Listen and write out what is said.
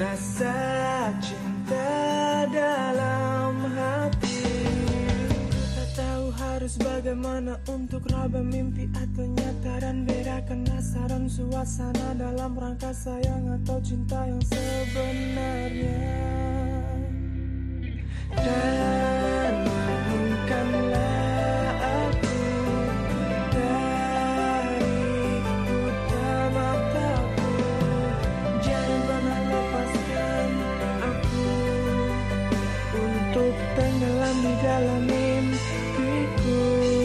Rasa cinta dalam hati. Tak tahu harus bagaimana untuk raba mimpi atau nyata dan Bedakan nasaran suasana dalam rangka sayang atau cinta yang sebenarnya. Dan dalam mimpiku.